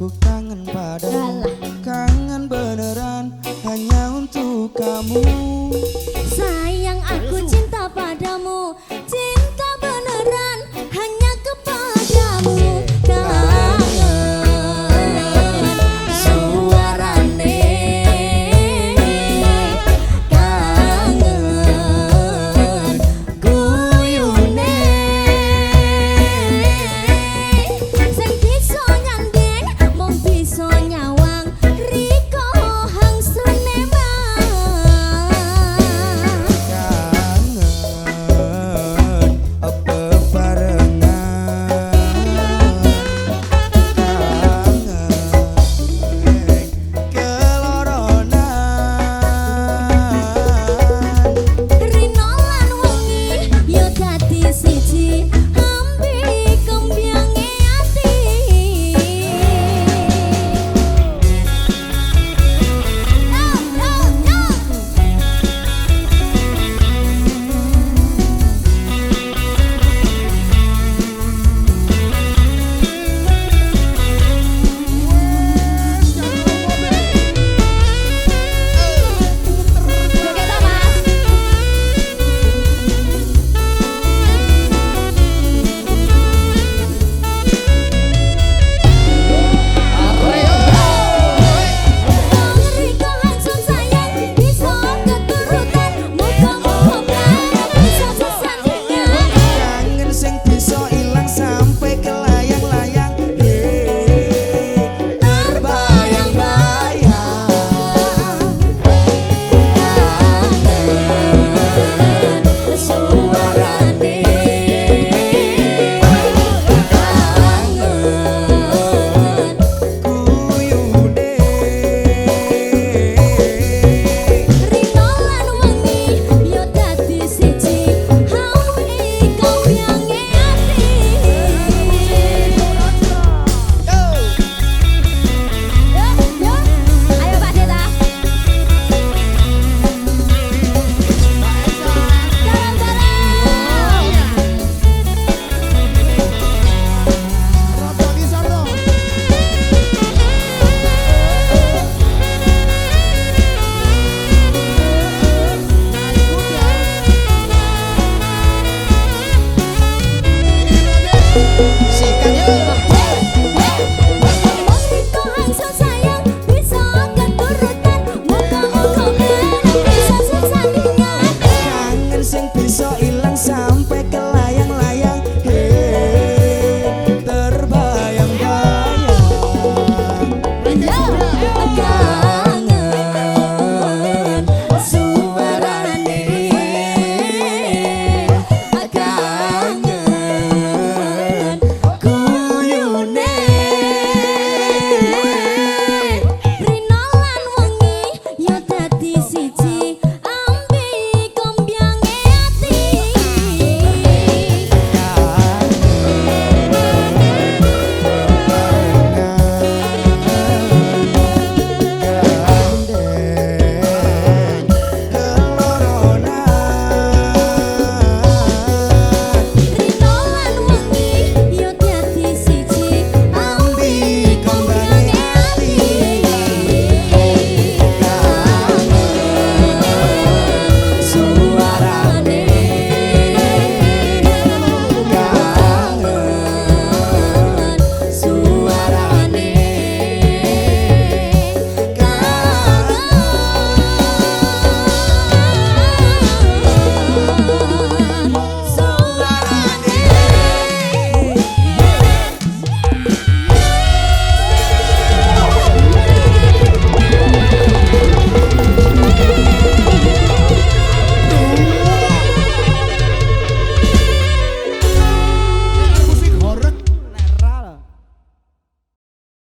Aku kangen padamu. Kangen beneran hanya untuk kamu.